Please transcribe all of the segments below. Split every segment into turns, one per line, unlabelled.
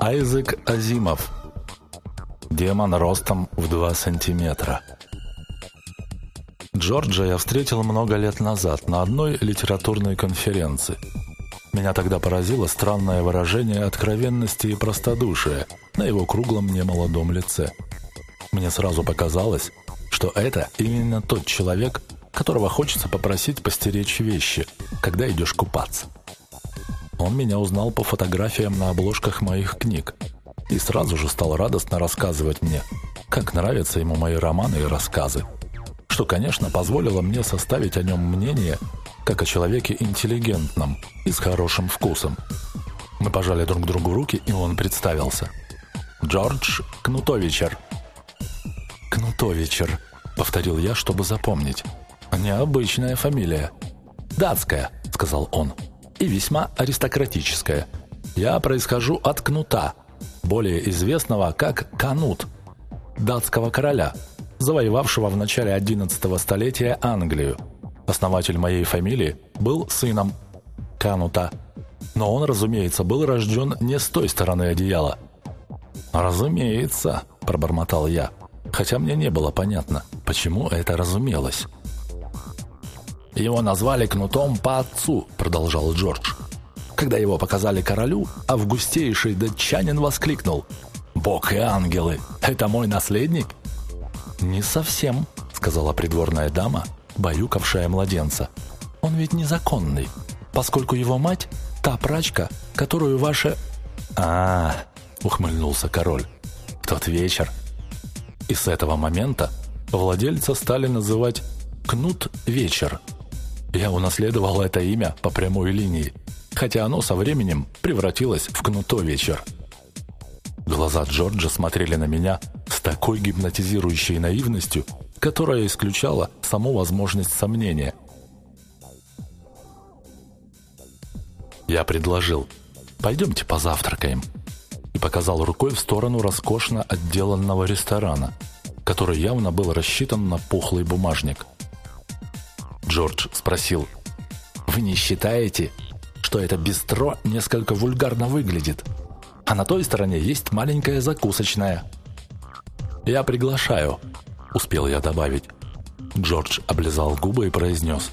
Айзек Азимов. Демон ростом в 2 сантиметра. Джорджа я встретил много лет назад на одной литературной конференции. Меня тогда поразило странное выражение откровенности и простодушия на его круглом немолодом лице. Мне сразу показалось, что это именно тот человек, которого хочется попросить постеречь вещи, когда идешь купаться. Он меня узнал по фотографиям на обложках моих книг и сразу же стал радостно рассказывать мне, как нравятся ему мои романы и рассказы, что, конечно, позволило мне составить о нем мнение как о человеке интеллигентном и с хорошим вкусом. Мы пожали друг другу руки, и он представился. «Джордж Кнутовичер». «Кнутовичер», — повторил я, чтобы запомнить. «Необычная фамилия». «Датская», — сказал он и весьма аристократическое. Я происхожу от Кнута, более известного как Канут, датского короля, завоевавшего в начале XI столетия Англию. Основатель моей фамилии был сыном Канута, но он, разумеется, был рожден не с той стороны одеяла. «Разумеется», – пробормотал я, хотя мне не было понятно, почему это разумелось. «Его назвали кнутом по отцу», — продолжал Джордж. Когда его показали королю, августейший датчанин воскликнул. «Бог и ангелы! Это мой наследник?» «Не совсем», — сказала придворная дама, баюкавшая младенца. «Он ведь незаконный, поскольку его мать — та прачка, которую ваша...» а, -а, -а ухмыльнулся король. «В тот вечер». И с этого момента владельца стали называть «Кнут Вечер», я унаследовал это имя по прямой линии, хотя оно со временем превратилось в кнуто вечер. Глаза Джорджа смотрели на меня с такой гипнотизирующей наивностью, которая исключала саму возможность сомнения. Я предложил «Пойдемте позавтракаем» и показал рукой в сторону роскошно отделанного ресторана, который явно был рассчитан на пухлый бумажник – Джордж спросил. «Вы не считаете, что это бистро несколько вульгарно выглядит? А на той стороне есть маленькая закусочная». «Я приглашаю», — успел я добавить. Джордж облизал губы и произнес.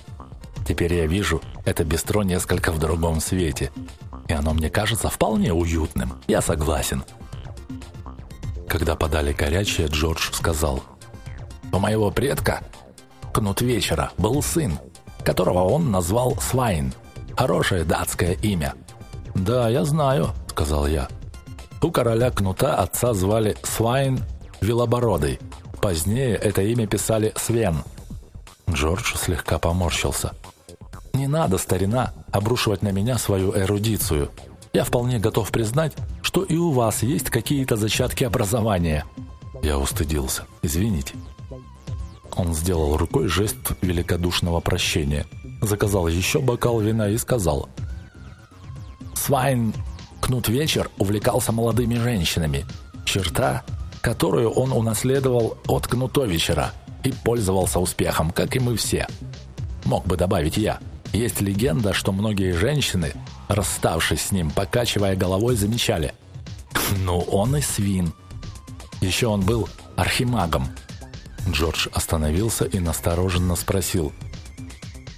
«Теперь я вижу, это бистро несколько в другом свете. И оно мне кажется вполне уютным. Я согласен». Когда подали горячее, Джордж сказал. «У моего предка кнут вечера был сын, которого он назвал Свайн. Хорошее датское имя. «Да, я знаю», — сказал я. У короля кнута отца звали Свайн Велобородый. Позднее это имя писали Свен. Джордж слегка поморщился. «Не надо, старина, обрушивать на меня свою эрудицию. Я вполне готов признать, что и у вас есть какие-то зачатки образования». Я устыдился. «Извините». Он сделал рукой жест великодушного прощения, заказал еще бокал вина и сказал. «Свайн Кнут Вечер увлекался молодыми женщинами. Черта, которую он унаследовал от Кнутовичера и пользовался успехом, как и мы все. Мог бы добавить я. Есть легенда, что многие женщины, расставшись с ним, покачивая головой, замечали. Ну, он и свин. Еще он был архимагом, Джордж остановился и настороженно спросил.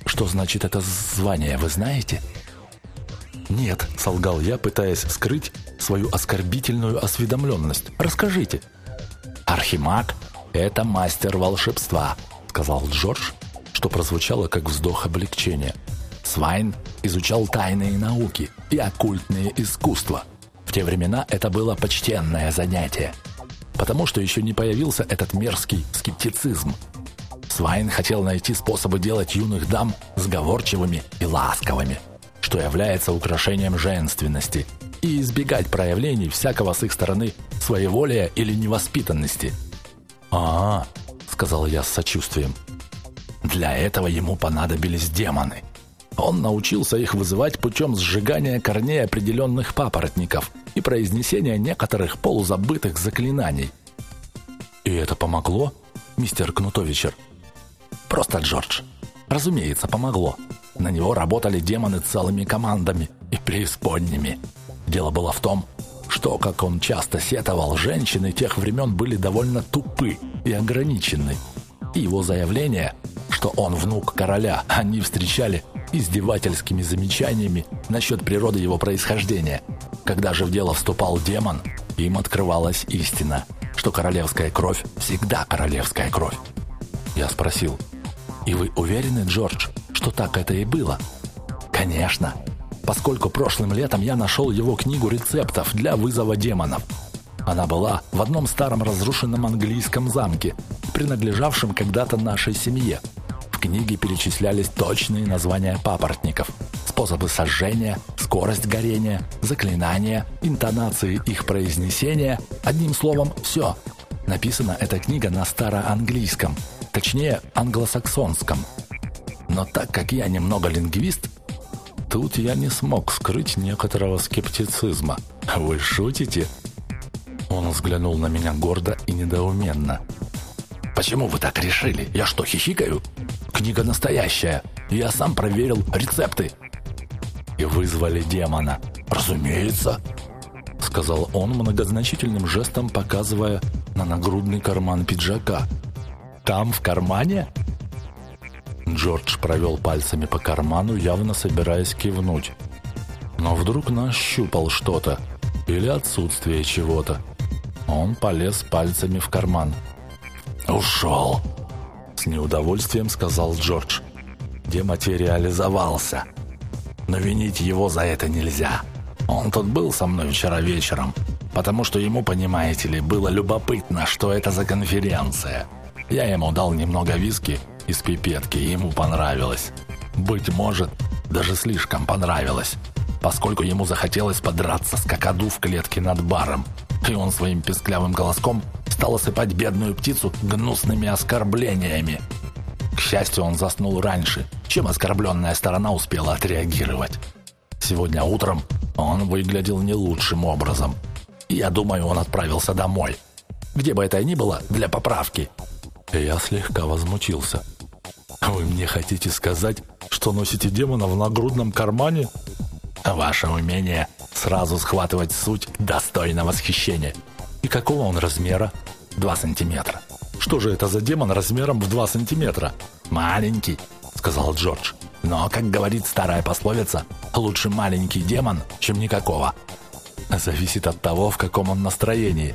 «Что значит это звание, вы знаете?» «Нет», — солгал я, пытаясь скрыть свою оскорбительную осведомленность. «Расскажите». «Архимаг — это мастер волшебства», — сказал Джордж, что прозвучало как вздох облегчения. Свайн изучал тайные науки и оккультные искусства. В те времена это было почтенное занятие потому что еще не появился этот мерзкий скептицизм. Свайн хотел найти способы делать юных дам сговорчивыми и ласковыми, что является украшением женственности, и избегать проявлений всякого с их стороны своеволия или невоспитанности. «А, -а — сказал я с сочувствием, — для этого ему понадобились демоны. Он научился их вызывать путем сжигания корней определенных папоротников и произнесения некоторых полузабытых заклинаний. «И это помогло, мистер Кнутовичер?» «Просто Джордж. Разумеется, помогло. На него работали демоны целыми командами и преисподними. Дело было в том, что, как он часто сетовал, женщины тех времен были довольно тупы и ограничены. И его заявление, что он внук короля, они встречали издевательскими замечаниями насчет природы его происхождения. Когда же в дело вступал демон, им открывалась истина, что королевская кровь всегда королевская кровь. Я спросил, «И вы уверены, Джордж, что так это и было?» «Конечно, поскольку прошлым летом я нашел его книгу рецептов для вызова демонов. Она была в одном старом разрушенном английском замке, принадлежавшем когда-то нашей семье – в книге перечислялись точные названия папоротников, способы сожжения, скорость горения, заклинания, интонации их произнесения, одним словом, все. Написана эта книга на староанглийском, точнее, англосаксонском. Но так как я немного лингвист, тут я не смог скрыть некоторого скептицизма. «Вы шутите?» Он взглянул на меня гордо и недоуменно. «Почему вы так решили? Я что, хихикаю?» Книга настоящая. Я сам проверил рецепты. И вызвали демона. Разумеется, сказал он многозначительным жестом, показывая на нагрудный карман пиджака. Там в кармане? Джордж провел пальцами по карману, явно собираясь кивнуть. Но вдруг нащупал что-то или отсутствие чего-то. Он полез пальцами в карман. «Ушел!» С неудовольствием сказал Джордж. Дематериализовался. Но винить его за это нельзя. Он тут был со мной вчера вечером, потому что ему, понимаете ли, было любопытно, что это за конференция. Я ему дал немного виски из пипетки, и ему понравилось. Быть может, даже слишком понравилось, поскольку ему захотелось подраться с какаду в клетке над баром, и он своим песклявым голоском стал осыпать бедную птицу гнусными оскорблениями. К счастью, он заснул раньше, чем оскорбленная сторона успела отреагировать. Сегодня утром он выглядел не лучшим образом. я думаю, он отправился домой. Где бы это ни было, для поправки. Я слегка возмутился. «Вы мне хотите сказать, что носите демона в нагрудном кармане?» «Ваше умение сразу схватывать суть достойно восхищения. И какого он размера?» Два сантиметра. Что же это за демон размером в два сантиметра? Маленький, сказал Джордж. Но, как говорит старая пословица, лучше маленький демон, чем никакого. Зависит от того, в каком он настроении.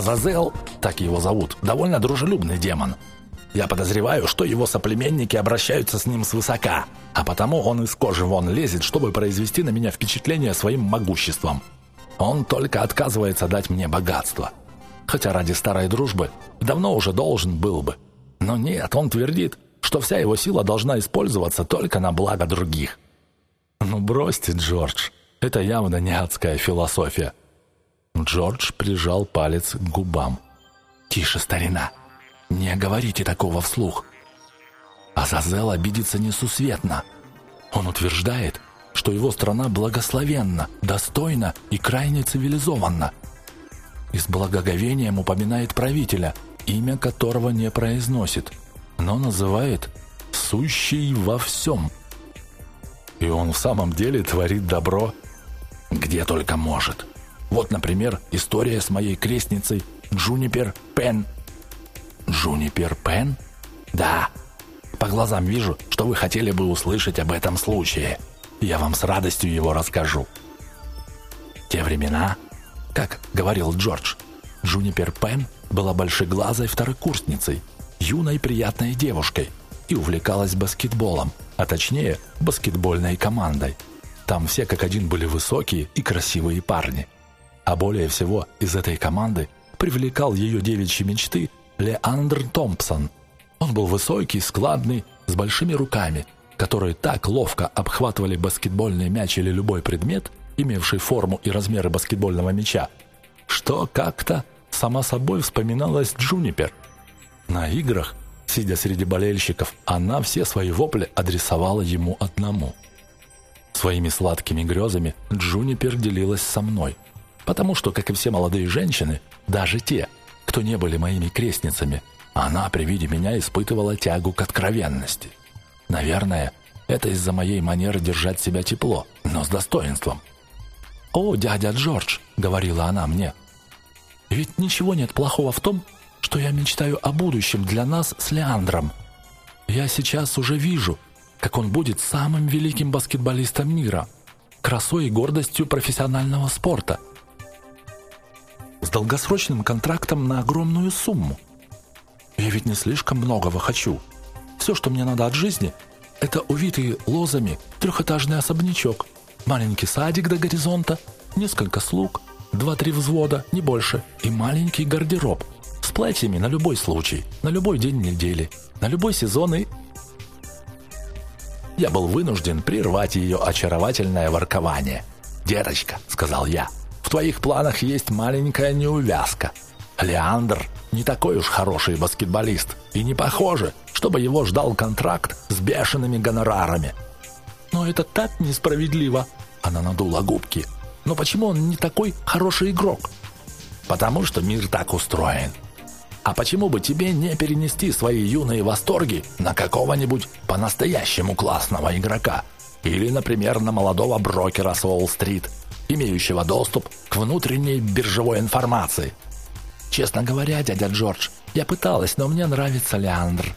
Азазел, так его зовут, довольно дружелюбный демон. Я подозреваю, что его соплеменники обращаются с ним свысока, а потому он из кожи вон лезет, чтобы произвести на меня впечатление своим могуществом. Он только отказывается дать мне богатство. Хотя ради старой дружбы давно уже должен был бы. Но нет, он твердит, что вся его сила должна использоваться только на благо других. Ну бросьте, Джордж, это явно не адская философия. Джордж прижал палец к губам. «Тише, старина!» Не говорите такого вслух. Азазел обидится несусветно. Он утверждает, что его страна благословенна, достойна и крайне цивилизованна. И с благоговением упоминает правителя, имя которого не произносит, но называет «сущий во всем». И он в самом деле творит добро, где только может. Вот, например, история с моей крестницей Джунипер Пен Джунипер Пен? Да. По глазам вижу, что вы хотели бы услышать об этом случае. Я вам с радостью его расскажу. Те времена, как говорил Джордж, Джунипер Пен была большеглазой второкурсницей, юной приятной девушкой и увлекалась баскетболом, а точнее баскетбольной командой. Там все как один были высокие и красивые парни. А более всего из этой команды привлекал ее девичьи мечты Леандр Томпсон. Он был высокий, складный, с большими руками, которые так ловко обхватывали баскетбольный мяч или любой предмет, имевший форму и размеры баскетбольного мяча, что как-то само собой вспоминалось Джунипер. На играх Сидя среди болельщиков, она все свои вопли адресовала ему одному. Своими сладкими грезами Джунипер делилась со мной, потому что, как и все молодые женщины, даже те, кто не были моими крестницами, она при виде меня испытывала тягу к откровенности. Наверное, это из-за моей манеры держать себя тепло, но с достоинством. «О, дядя Джордж», — говорила она мне, — «ведь ничего нет плохого в том, что я мечтаю о будущем для нас с Леандром. Я сейчас уже вижу, как он будет самым великим баскетболистом мира, красой и гордостью профессионального спорта, с долгосрочным контрактом на огромную сумму. Я ведь не слишком многого хочу. Все, что мне надо от жизни, это увитый лозами трехэтажный особнячок, маленький садик до горизонта, несколько слуг, два-три взвода, не больше, и маленький гардероб – с платьями на любой случай, на любой день недели, на любой сезон и... Я был вынужден прервать ее очаровательное воркование. «Деточка», — сказал я, — «в твоих планах есть маленькая неувязка. Леандр не такой уж хороший баскетболист, и не похоже, чтобы его ждал контракт с бешеными гонорарами». «Но это так несправедливо», — она надула губки. «Но почему он не такой хороший игрок?» «Потому что мир так устроен. А почему бы тебе не перенести свои юные восторги на какого-нибудь по-настоящему классного игрока? Или, например, на молодого брокера с Уолл-стрит, имеющего доступ к внутренней биржевой информации? Честно говоря, дядя Джордж, я пыталась, но мне нравится Леандр.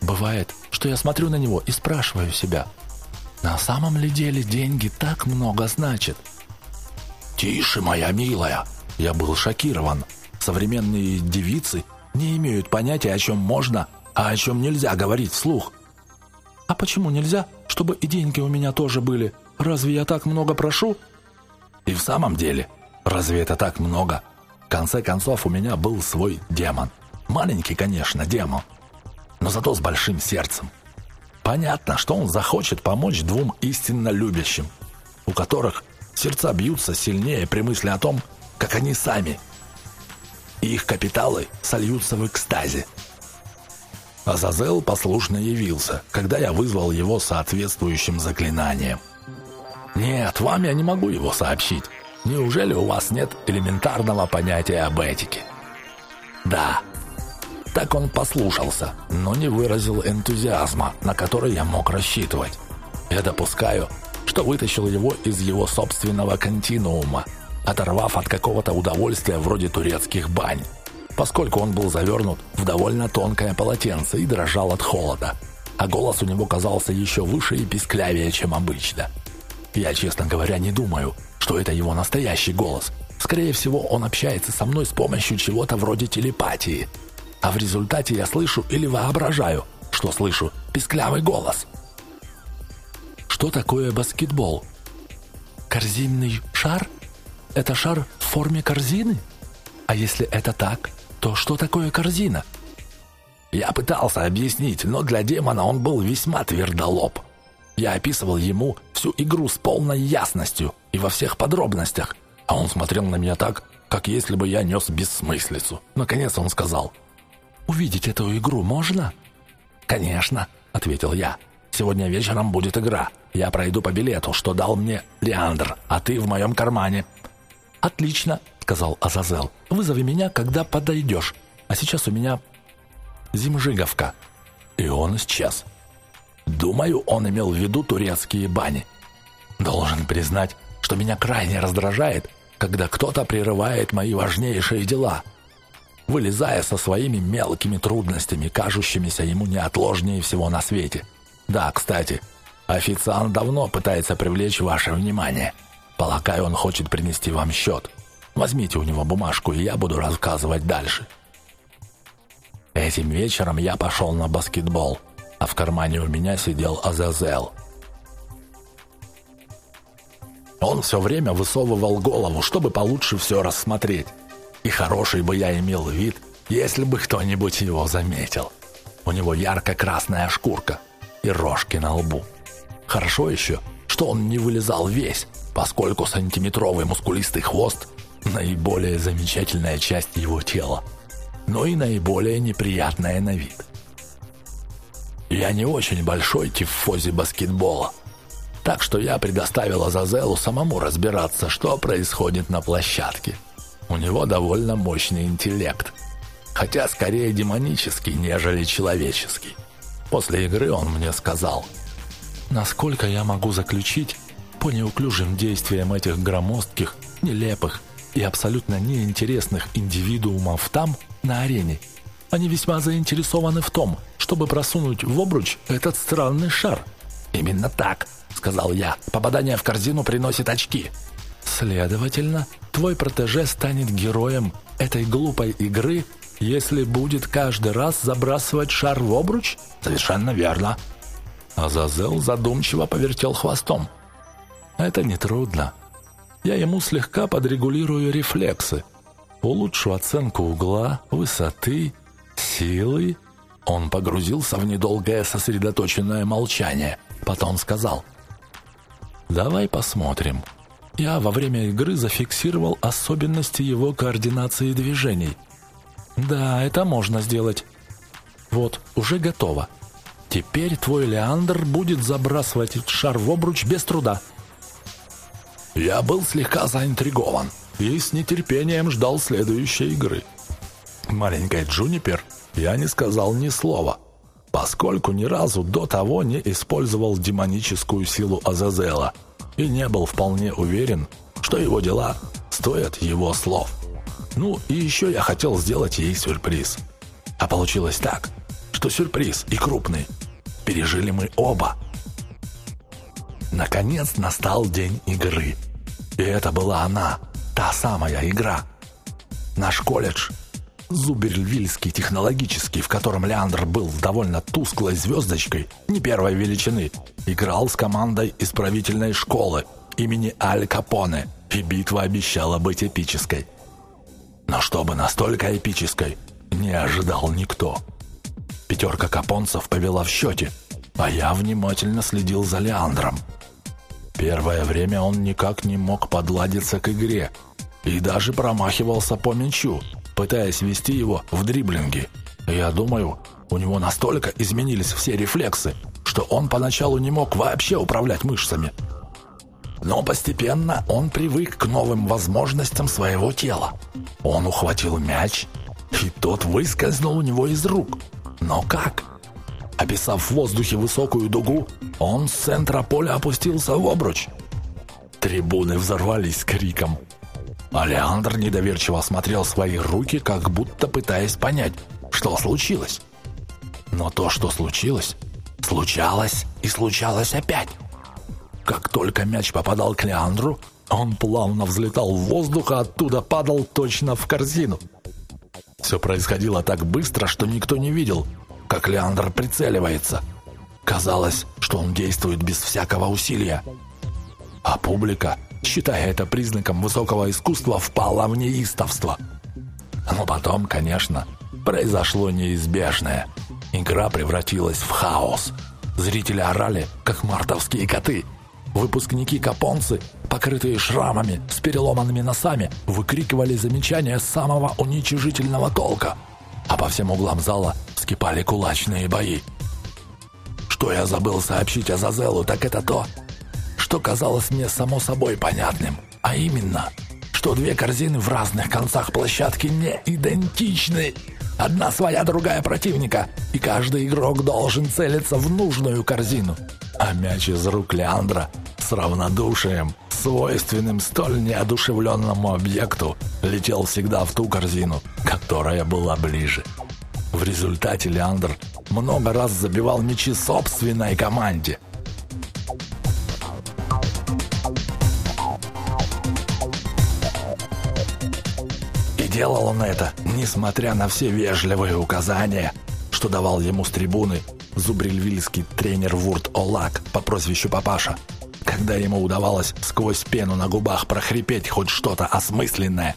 Бывает, что я смотрю на него и спрашиваю себя, на самом ли деле деньги так много значат? «Тише, моя милая!» Я был шокирован. Современные девицы не имеют понятия, о чем можно, а о чем нельзя говорить вслух. А почему нельзя, чтобы и деньги у меня тоже были? Разве я так много прошу? И в самом деле, разве это так много? В конце концов, у меня был свой демон. Маленький, конечно, демон, но зато с большим сердцем. Понятно, что он захочет помочь двум истинно любящим, у которых сердца бьются сильнее при мысли о том, как они сами и их капиталы сольются в экстазе. Азазел послушно явился, когда я вызвал его соответствующим заклинанием. «Нет, вам я не могу его сообщить. Неужели у вас нет элементарного понятия об этике?» «Да». Так он послушался, но не выразил энтузиазма, на который я мог рассчитывать. Я допускаю, что вытащил его из его собственного континуума, оторвав от какого-то удовольствия вроде турецких бань, поскольку он был завернут в довольно тонкое полотенце и дрожал от холода, а голос у него казался еще выше и писклявее, чем обычно. Я, честно говоря, не думаю, что это его настоящий голос. Скорее всего, он общается со мной с помощью чего-то вроде телепатии. А в результате я слышу или воображаю, что слышу писклявый голос. Что такое баскетбол? Корзинный шар? Это шар в форме корзины? А если это так, то что такое корзина? Я пытался объяснить, но для демона он был весьма твердолоб. Я описывал ему всю игру с полной ясностью и во всех подробностях, а он смотрел на меня так, как если бы я нес бессмыслицу. Наконец он сказал, «Увидеть эту игру можно?» «Конечно», — ответил я. «Сегодня вечером будет игра. Я пройду по билету, что дал мне Леандр, а ты в моем кармане. «Отлично», — сказал Азазел. «Вызови меня, когда подойдешь. А сейчас у меня зимжиговка». И он исчез. Думаю, он имел в виду турецкие бани. Должен признать, что меня крайне раздражает, когда кто-то прерывает мои важнейшие дела, вылезая со своими мелкими трудностями, кажущимися ему неотложнее всего на свете. Да, кстати, официант давно пытается привлечь ваше внимание. Полагаю, он хочет принести вам счет. Возьмите у него бумажку, и я буду рассказывать дальше. Этим вечером я пошел на баскетбол, а в кармане у меня сидел Азазел. Он все время высовывал голову, чтобы получше все рассмотреть. И хороший бы я имел вид, если бы кто-нибудь его заметил. У него ярко-красная шкурка и рожки на лбу. Хорошо еще, что он не вылезал весь, поскольку сантиметровый мускулистый хвост – наиболее замечательная часть его тела, но и наиболее неприятная на вид. Я не очень большой тифози баскетбола. Так что я предоставил Азазелу самому разбираться, что происходит на площадке. У него довольно мощный интеллект. Хотя скорее демонический, нежели человеческий. После игры он мне сказал, «Насколько я могу заключить, по неуклюжим действиям этих громоздких, нелепых и абсолютно неинтересных индивидуумов там, на арене, они весьма заинтересованы в том, чтобы просунуть в обруч этот странный шар». «Именно так», — сказал я. «Попадание в корзину приносит очки». «Следовательно, твой протеже станет героем этой глупой игры, если будет каждый раз забрасывать шар в обруч?» «Совершенно верно». Азазел задумчиво повертел хвостом. «Это нетрудно. Я ему слегка подрегулирую рефлексы, улучшу оценку угла, высоты, силы». Он погрузился в недолгое сосредоточенное молчание, потом сказал – Давай посмотрим. Я во время игры зафиксировал особенности его координации движений. Да, это можно сделать. Вот, уже готово. Теперь твой Леандр будет забрасывать шар в обруч без труда. Я был слегка заинтригован и с нетерпением ждал следующей игры. Маленькой Джунипер я не сказал ни слова – поскольку ни разу до того не использовал демоническую силу Азазела и не был вполне уверен, что его дела стоят его слов. Ну и еще я хотел сделать ей сюрприз. А получилось так, что сюрприз и крупный пережили мы оба. Наконец настал день игры. И это была она, та самая игра. Наш колледж Зуберльвильский технологический, в котором Леандр был довольно тусклой звездочкой, не первой величины, играл с командой исправительной школы имени Аль Капоне, и битва обещала быть эпической. Но чтобы настолько эпической, не ожидал никто. Пятерка капонцев повела в счете, а я внимательно следил за Леандром. Первое время он никак не мог подладиться к игре и даже промахивался по мячу – пытаясь вести его в дриблинге. Я думаю, у него настолько изменились все рефлексы, что он поначалу не мог вообще управлять мышцами. Но постепенно он привык к новым возможностям своего тела. Он ухватил мяч, и тот выскользнул у него из рук. Но как? Описав в воздухе высокую дугу, он с центра поля опустился в обруч. Трибуны взорвались криком – Алеандр недоверчиво осмотрел свои руки, как будто пытаясь понять, что случилось. Но то, что случилось, случалось и случалось опять. Как только мяч попадал к Леандру, он плавно взлетал в воздух, а оттуда падал точно в корзину. Все происходило так быстро, что никто не видел, как Леандр прицеливается. Казалось, что он действует без всякого усилия. А публика считая это признаком высокого искусства, впала в неистовство. Но потом, конечно, произошло неизбежное. Игра превратилась в хаос. Зрители орали, как мартовские коты. Выпускники-капонцы, покрытые шрамами, с переломанными носами, выкрикивали замечания самого уничижительного толка. А по всем углам зала вскипали кулачные бои. Что я забыл сообщить Азазелу, так это то, что казалось мне само собой понятным, а именно, что две корзины в разных концах площадки не идентичны. Одна своя, другая противника, и каждый игрок должен целиться в нужную корзину. А мяч из рук Леандра с равнодушием, свойственным столь неодушевленному объекту, летел всегда в ту корзину, которая была ближе. В результате Леандр много раз забивал мячи собственной команде – делал он это, несмотря на все вежливые указания, что давал ему с трибуны зубрильвильский тренер Вурт Олак по прозвищу Папаша, когда ему удавалось сквозь пену на губах прохрипеть хоть что-то осмысленное.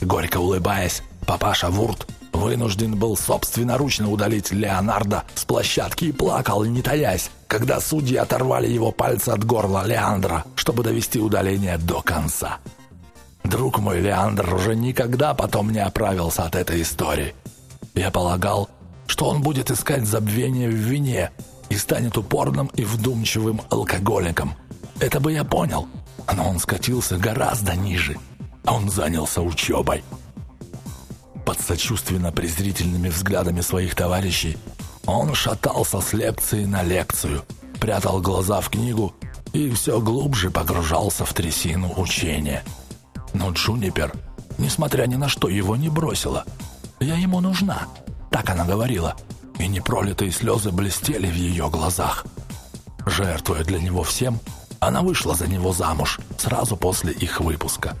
Горько улыбаясь, Папаша Вурт вынужден был собственноручно удалить Леонардо с площадки и плакал, не таясь, когда судьи оторвали его пальцы от горла Леандра, чтобы довести удаление до конца. Друг мой Леандр уже никогда потом не оправился от этой истории. Я полагал, что он будет искать забвение в вине, и станет упорным и вдумчивым алкоголиком. Это бы я понял. Но он скатился гораздо ниже. Он занялся учебой. Под сочувственно-презрительными взглядами своих товарищей он шатался с лекции на лекцию, прятал глаза в книгу и все глубже погружался в трясину учения. Но Джунипер, несмотря ни на что, его не бросила. «Я ему нужна», — так она говорила, и непролитые слезы блестели в ее глазах. Жертвуя для него всем, она вышла за него замуж сразу после их выпуска.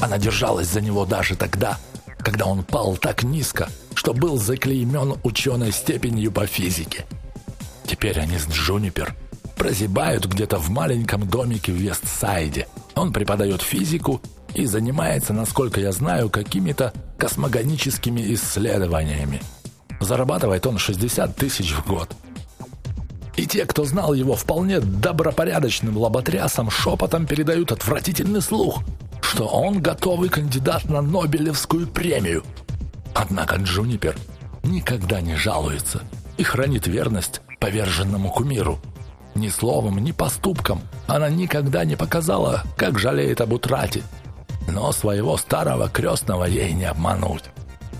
Она держалась за него даже тогда, когда он пал так низко, что был заклеймен ученой степенью по физике. Теперь они с Джунипер прозябают где-то в маленьком домике в Вестсайде. Он преподает физику и занимается, насколько я знаю, какими-то космогоническими исследованиями. Зарабатывает он 60 тысяч в год. И те, кто знал его вполне добропорядочным лоботрясом, шепотом передают отвратительный слух, что он готовый кандидат на Нобелевскую премию. Однако Джунипер никогда не жалуется и хранит верность поверженному кумиру. Ни словом, ни поступком она никогда не показала, как жалеет об утрате. Но своего старого крестного ей не обмануть.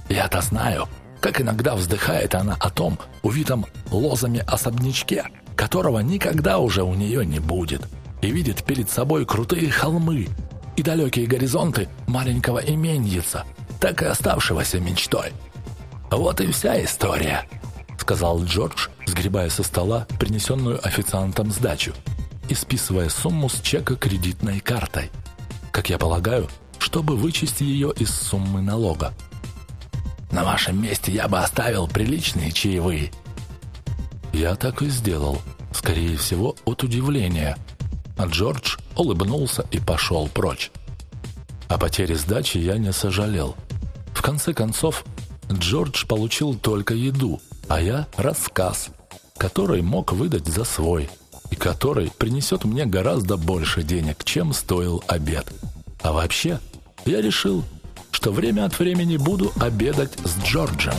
Я-то знаю, как иногда вздыхает она о том увитом лозами особнячке, которого никогда уже у нее не будет, и видит перед собой крутые холмы и далекие горизонты маленького именьица, так и оставшегося мечтой. Вот и вся история сказал Джордж, сгребая со стола принесенную официантом сдачу и списывая сумму с чека кредитной картой. Как я полагаю, чтобы вычесть ее из суммы налога. На вашем месте я бы оставил приличные чаевые. Я так и сделал, скорее всего, от удивления. А Джордж улыбнулся и пошел прочь. О потере сдачи я не сожалел. В конце концов, Джордж получил только еду, а я рассказ, который мог выдать за свой и который принесет мне гораздо больше денег, чем стоил обед. А вообще, я решил, что время от времени буду обедать с Джорджем.